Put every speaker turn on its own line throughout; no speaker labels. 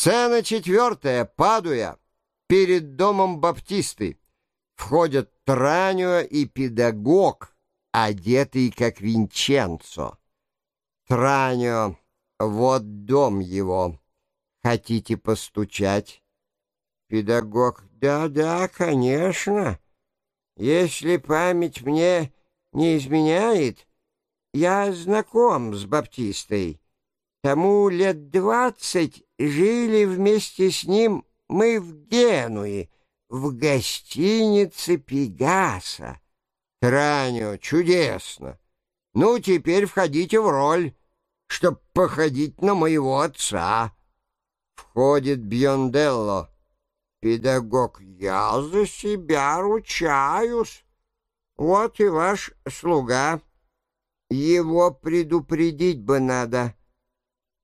Сцена четвертая, Падуя, перед домом Баптисты. Входят Транио и педагог, одетый как Винченцо. Транио, вот дом его. Хотите постучать? Педагог, да-да, конечно. Если память мне не изменяет, я знаком с Баптистой. Тому лет двадцать жили вместе с ним мы в Генуе, в гостинице Пегаса. Транио, чудесно. Ну, теперь входите в роль, чтоб походить на моего отца. Входит Бьонделло. Педагог, я за себя ручаюсь. Вот и ваш слуга. Его предупредить бы надо.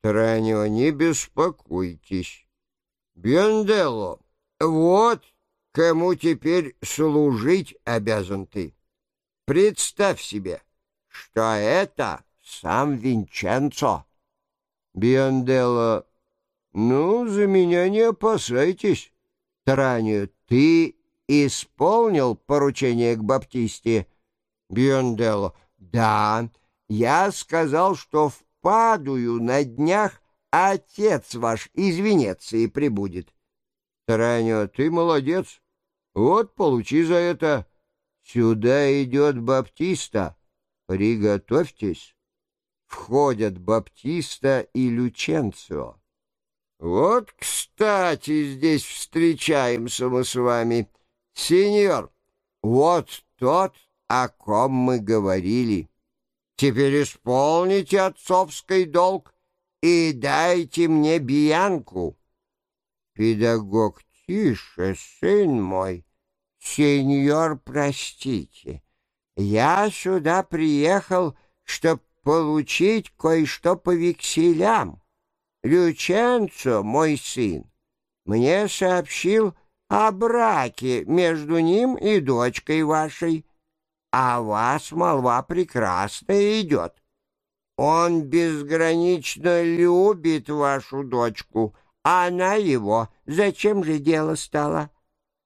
Транио, не беспокойтесь. Бьонделло, вот кому теперь служить обязан ты. Представь себе, что это сам Винченцо. Бионделло, ну, за меня не опасайтесь. Таранию, ты исполнил поручение к Баптисте? Бионделло, да, я сказал, что в Падую на днях отец ваш из Венеции прибудет. Таранию, ты молодец. Вот получи за это. Сюда идет Баптиста. Приготовьтесь. Входят Баптиста и Люченцио. Вот, кстати, здесь встречаемся мы с вами. Сеньор, вот тот, о ком мы говорили. Теперь исполните отцовский долг и дайте мне биянку. Педагог, тише, сын мой. «Сеньор, простите, я сюда приехал, чтобы получить кое-что по векселям. Люченцо, мой сын, мне сообщил о браке между ним и дочкой вашей, а вас молва прекрасная идет. Он безгранично любит вашу дочку, а она его. Зачем же дело стало?»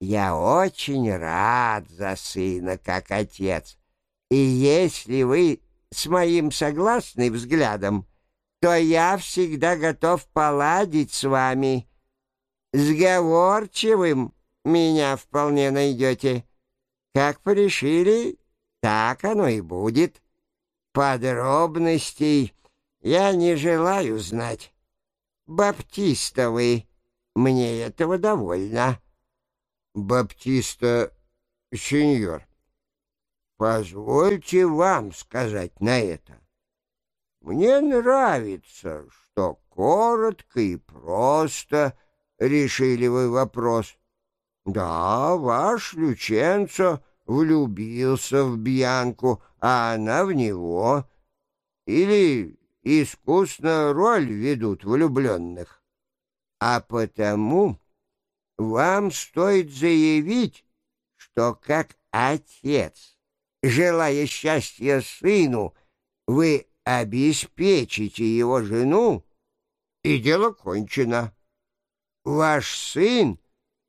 Я очень рад за сына, как отец. И если вы с моим согласны взглядом, то я всегда готов поладить с вами. Сговорчивым меня вполне найдете. Как порешили, так оно и будет. Подробностей я не желаю знать. Баптистовы, мне этого довольно. Баптиста сеньор, позвольте вам сказать на это. Мне нравится, что коротко и просто решили вы вопрос. Да, ваш Люченцо влюбился в Бьянку, а она в него. Или искусно роль ведут влюбленных. А потому вам стоит заявить, что как отец, желая счастья сыну, вы обеспечите его жену, и дело кончено. Ваш сын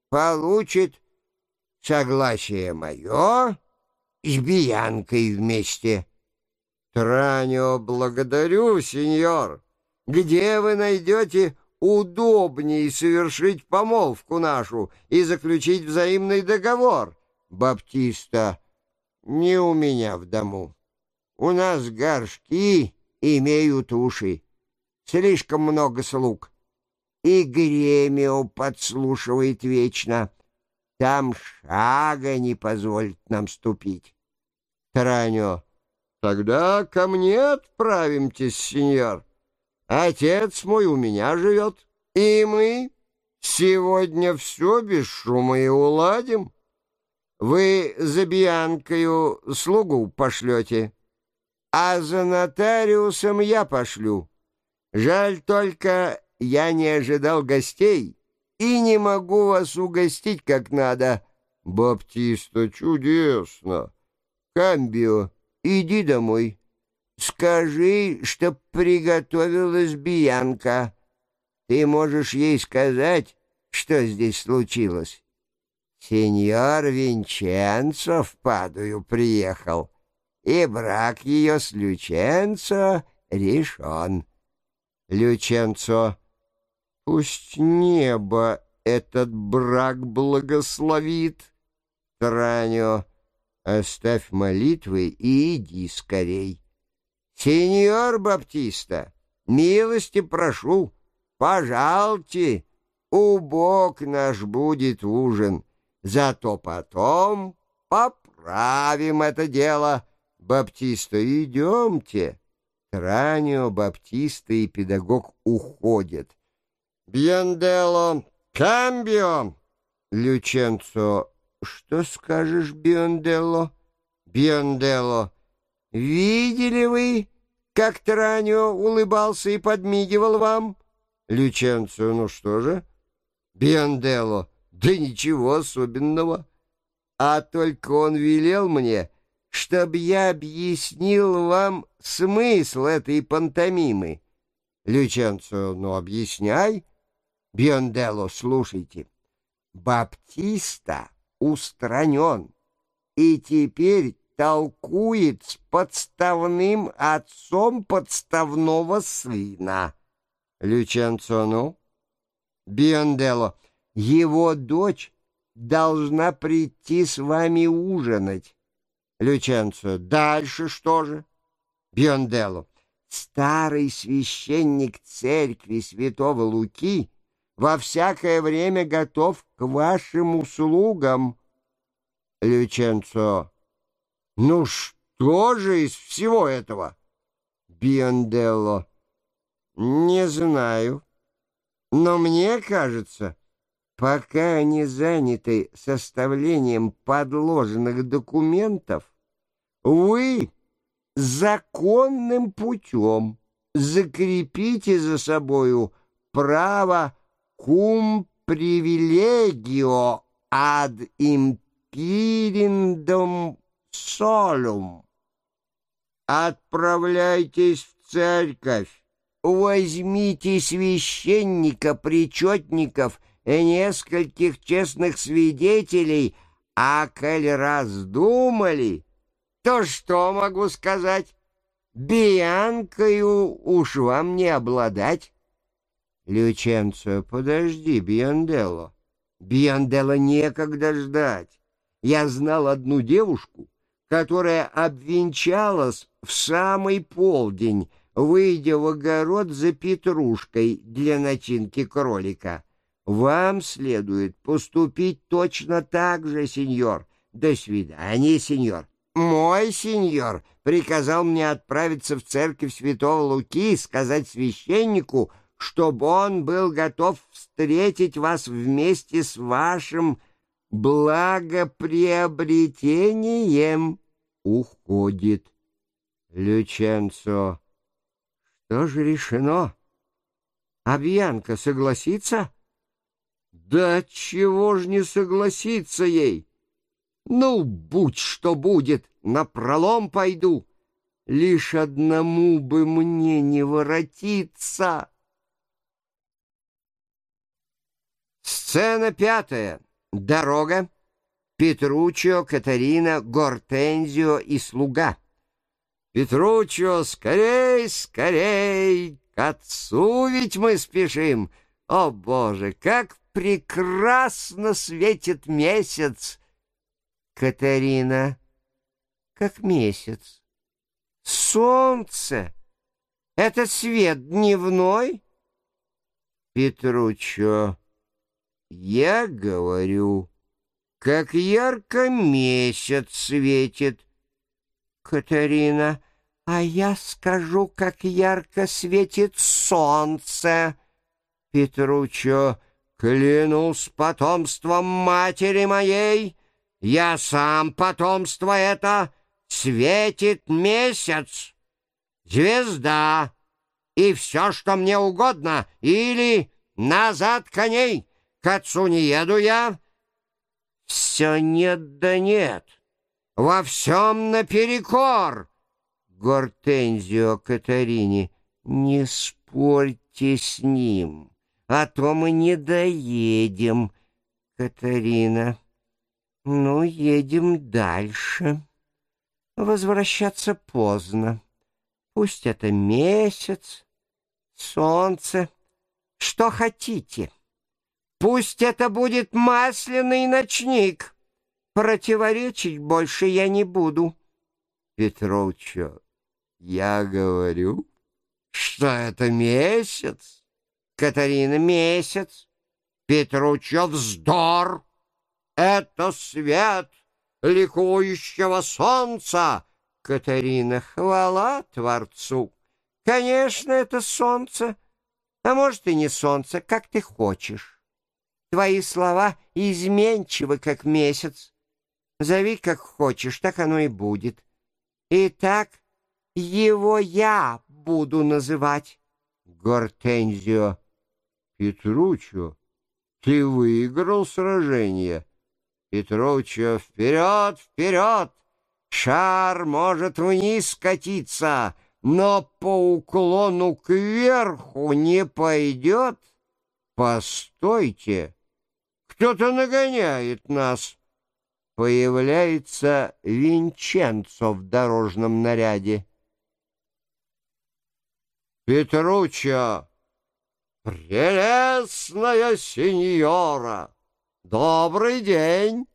получит согласие мое с Биянкой вместе. Транио, благодарю, сеньор. Где вы найдете удобнее совершить помолвку нашу и заключить взаимный договор. Баптиста, не у меня в дому. У нас горшки имеют уши. Слишком много слуг. И Гремио подслушивает вечно. Там шага не позволит нам ступить. Тараньо, тогда ко мне отправимтесь, сеньор. Отец мой у меня живет, и мы сегодня все без шума и уладим. Вы за Бьянкою слугу пошлете, а за нотариусом я пошлю. Жаль только, я не ожидал гостей и не могу вас угостить как надо. Баптиста, чудесно. Камбио, иди домой. Скажи, чтоб приготовилась Биянка. Ты можешь ей сказать, что здесь случилось. Сеньор Винченцо в Падую приехал, и брак ее с Люченцо решен. Люченцо, пусть небо этот брак благословит. Транio, оставь молитвы и иди скорей. Сеньор Баптиста, милости прошу, пожалуйте, убог наш будет ужин, зато потом поправим это дело. Баптиста, идемте. Транио, Баптиста и педагог уходят. «Бьендело, камбио!» Люченцо, что скажешь, Бьендело? Бьендело, видели вы, как Транио улыбался и подмигивал вам? Люченцо, ну что же? Бьендело, да ничего особенного. А только он велел мне чтобы я объяснил вам смысл этой пантомимы. Люченцо, ну, объясняй. Бионделло, слушайте. Баптиста устранен и теперь толкует с подставным отцом подставного сына. Люченцо, ну? Бионделло, его дочь должна прийти с вами ужинать. Люченцо. Дальше что же? Бионделло. Старый священник церкви святого Луки во всякое время готов к вашим услугам. Люченцо. Ну что же из всего этого? Бионделло. Не знаю. Но мне кажется, пока они заняты составлением подложенных документов, вы законным путем закрепите за собою право кум привилегио ад импириндом солум. Отправляйтесь в церковь, возьмите священника, причетников и нескольких честных свидетелей, а коль раздумали — то что могу сказать? Бианкою уж вам не обладать. Люченцо, подожди, Бионделло. Бионделло некогда ждать. Я знал одну девушку, которая обвенчалась в самый полдень, выйдя в огород за петрушкой для начинки кролика. Вам следует поступить точно так же, сеньор. До свидания, сеньор. Мой сеньор приказал мне отправиться в церковь святого Луки и сказать священнику, чтобы он был готов встретить вас вместе с вашим благоприобретением. Уходит. Люченцо. Что же решено? Абьянка согласится? Да чего ж не согласиться ей? Ну, будь что будет, на пролом пойду. Лишь одному бы мне не воротиться. Сцена пятая. Дорога. Петруччо, Катарина, Гортензио и слуга. Петруччо, скорей, скорей, к отцу ведь мы спешим. О, Боже, как прекрасно светит месяц! Катарина, как месяц. Солнце — это свет дневной? Петручо, я говорю, как ярко месяц светит. Катарина, а я скажу, как ярко светит солнце. Петручо, клянусь потомством матери моей, я сам потомство это, светит месяц, звезда и все, что мне угодно, или назад коней, к отцу не еду я. Все нет да нет, во всем наперекор. Гортензио Катарине, не спорьте с ним. а то мы не доедем, Катарина. Ну, едем дальше. Возвращаться поздно. Пусть это месяц, солнце, что хотите. Пусть это будет масляный ночник. Противоречить больше я не буду. Петровича, я говорю, что это месяц. Катарина, месяц. Петруча, вздор. Это свет ликующего солнца. Катарина, хвала Творцу. Конечно, это солнце, а может и не солнце, как ты хочешь. Твои слова изменчивы, как месяц. Зови, как хочешь, так оно и будет. Итак, его я буду называть. Гортензио. Петручо, ты выиграл сражение. Петручо, вперед, вперед! Шар может вниз катиться, но по уклону кверху не пойдет. Постойте, кто-то нагоняет нас. Появляется Винченцо в дорожном наряде. Петруччо, прелестная сеньора, добрый день.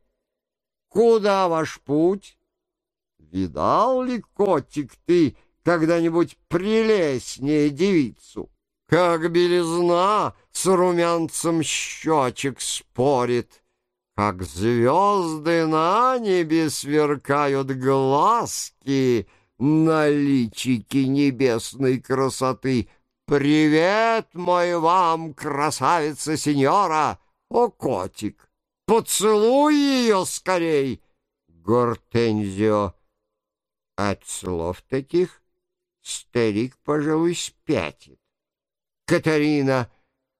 Куда ваш путь? Видал ли, котик, ты когда-нибудь прелестнее девицу? Как белизна с румянцем щечек спорит, Как звезды на небе сверкают глазки На личике небесной красоты. Привет мой вам, красавица сеньора! О, котик, поцелуй ее скорей! Гортензио. От слов таких старик, пожалуй, спятит. Катарина,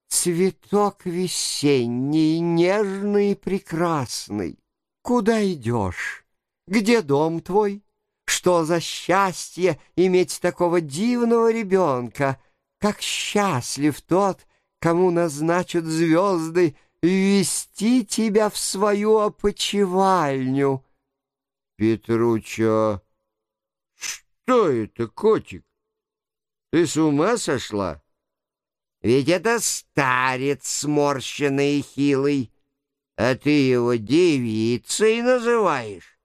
цветок весенний, нежный и прекрасный. Куда идешь? Где дом твой? Что за счастье иметь такого дивного ребенка? Как счастлив тот, кому назначат звезды ввести тебя в свою опочивальню. Петручо, что это, котик? Ты с ума сошла? Ведь это старец сморщенный и хилый, а ты его девицей называешь.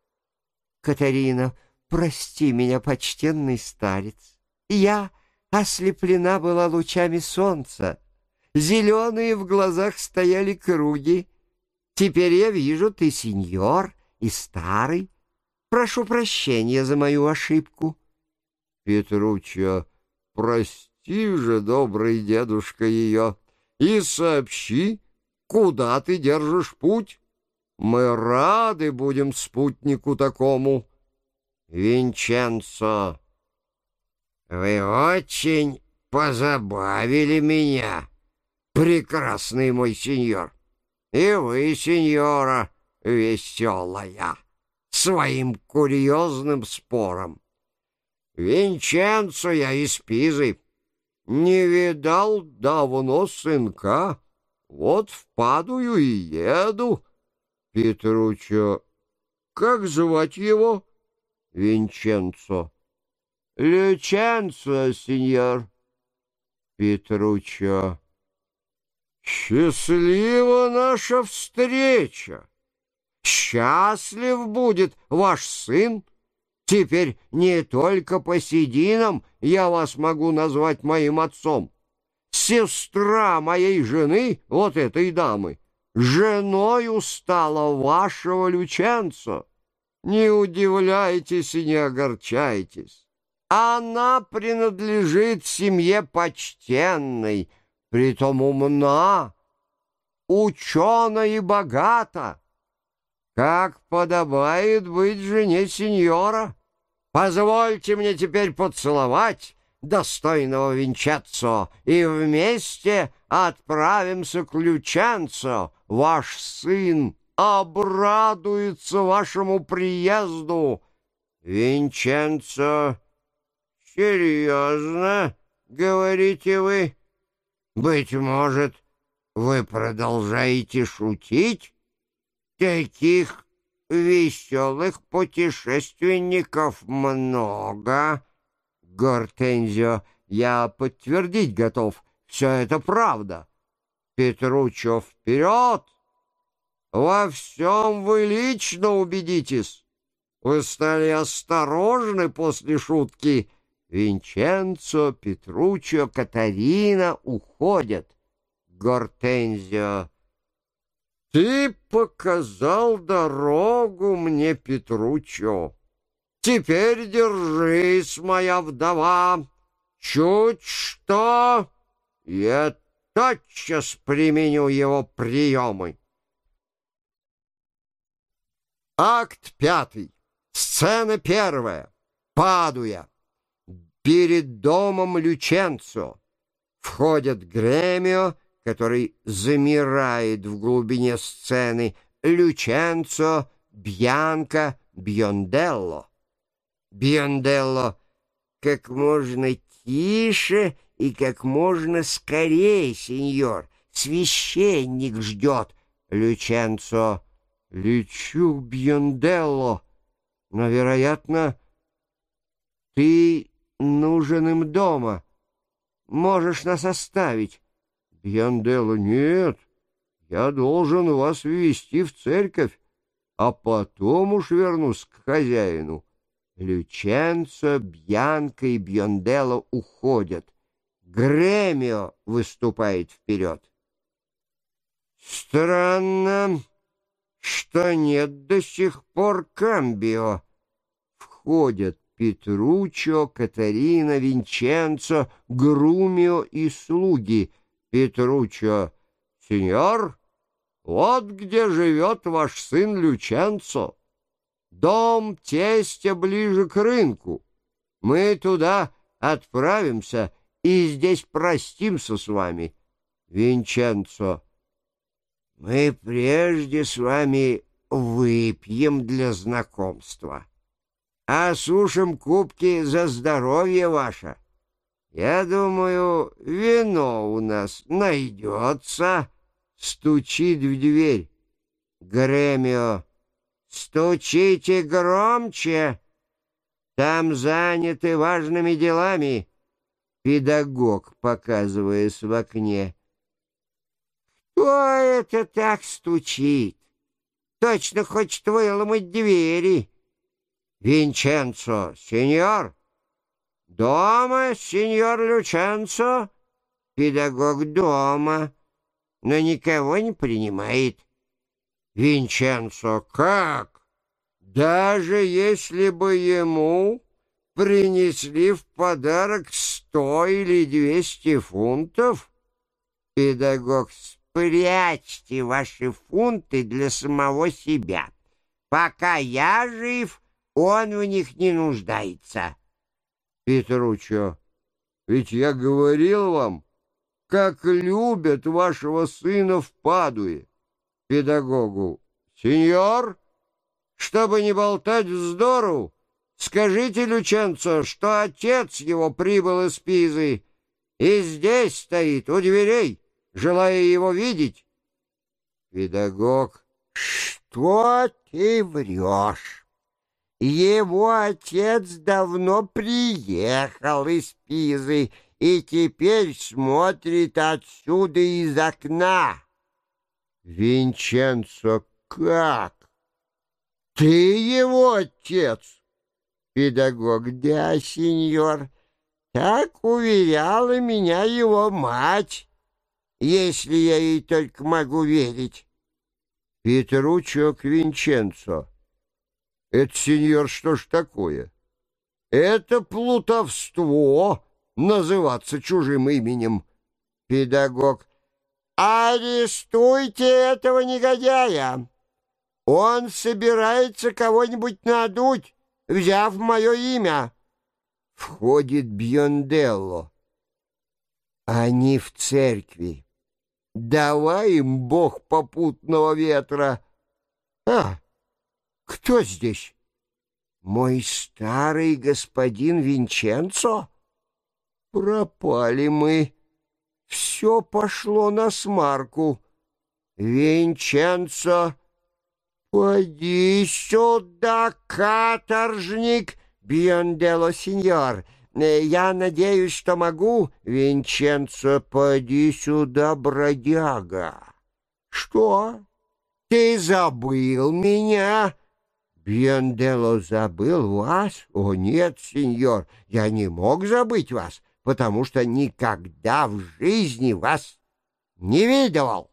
Катарина, прости меня, почтенный старец. Я ослеплена была лучами солнца. Зеленые в глазах стояли круги. Теперь я вижу, ты сеньор и старый. Прошу прощения за мою ошибку. Петруччо, прости Прости же, добрый дедушка, ее, и сообщи, куда ты держишь путь. Мы рады будем спутнику такому. Винченцо, вы очень позабавили меня, прекрасный мой сеньор. И вы, сеньора, веселая, своим курьезным спором. Винченцо я из Пизы, не видал давно сынка, вот впадую и еду. Петручо, как звать его? Винченцо. Люченцо, сеньор. Петручо. Счастлива наша встреча. Счастлив будет ваш сын. Теперь не только по сединам я вас могу назвать моим отцом. Сестра моей жены, вот этой дамы, женою стала вашего Люченца. Не удивляйтесь и не огорчайтесь. Она принадлежит семье почтенной, притом умна, учена и богата, как подобает быть жене сеньора. Позвольте мне теперь поцеловать достойного Винченцо, и вместе отправимся к Люченцо. Ваш сын обрадуется вашему приезду. Винченцо, серьезно, говорите вы? Быть может, вы продолжаете шутить? Таких веселых путешественников много. Гортензио, я подтвердить готов. Все это правда. Петручо, вперед! Во всем вы лично убедитесь. Вы стали осторожны после шутки. Винченцо, Петручо, Катарина уходят. Гортензио. Ты показал дорогу мне, Петручо. Теперь держись, моя вдова. Чуть что, я тотчас применю его приемы. Акт пятый. Сцена первая. Падуя. Перед домом Люченцо входят Гремио, который замирает в глубине сцены, Люченцо, Бьянка, Бьонделло. Бьонделло как можно тише и как можно скорее, сеньор. Священник ждет. Люченцо, лечу, Бьонделло, но, вероятно, ты нужен им дома. Можешь нас оставить. Бьонделло, нет, я должен вас ввести в церковь, а потом уж вернусь к хозяину. Люченцо, Бьянка и Бьонделло уходят. Гремио выступает вперед. Странно, что нет до сих пор Камбио. Входят Петручо, Катарина, Винченцо, Грумио и слуги. Петручо, сеньор, вот где живет ваш сын Люченцо. Дом тестя ближе к рынку. Мы туда отправимся и здесь простимся с вами. Винченцо, мы прежде с вами выпьем для знакомства, осушим кубки за здоровье ваше. Я думаю, вино у нас найдется. Стучит в дверь. Гремио. Стучите громче. Там заняты важными делами. Педагог, показываясь в окне. Кто это так стучит? Точно хочет выломать двери. Винченцо, сеньор? Дома, сеньор Люченцо? Педагог дома, но никого не принимает. Винченцо, как? Даже если бы ему принесли в подарок сто или двести фунтов? Педагог, спрячьте ваши фунты для самого себя. Пока я жив, он в них не нуждается. Петручо, ведь я говорил вам, как любят вашего сына в Падуе педагогу. «Сеньор, чтобы не болтать вздору, скажите Люченцо, что отец его прибыл из Пизы и здесь стоит у дверей, желая его видеть». Педагог, «Что ты врешь? Его отец давно приехал из Пизы и теперь смотрит отсюда из окна». Винченцо, как? Ты его отец? Педагог, да, сеньор. Так уверяла меня его мать, если я ей только могу верить. Петручо Квинченцо. Это, сеньор, что ж такое? Это плутовство называться чужим именем. Педагог. «Арестуйте этого негодяя! Он собирается кого-нибудь надуть, взяв мое имя!» Входит Бьонделло. Они в церкви. Давай им бог попутного ветра. А, кто здесь? Мой старый господин Винченцо? Пропали мы. все пошло на смарку. Винченцо, поди сюда, каторжник, биондело сеньор. Я надеюсь, что могу. Винченцо, поди сюда, бродяга. Что? Ты забыл меня? Биондело забыл вас? О, нет, сеньор, я не мог забыть вас, потому что никогда в жизни вас не видел.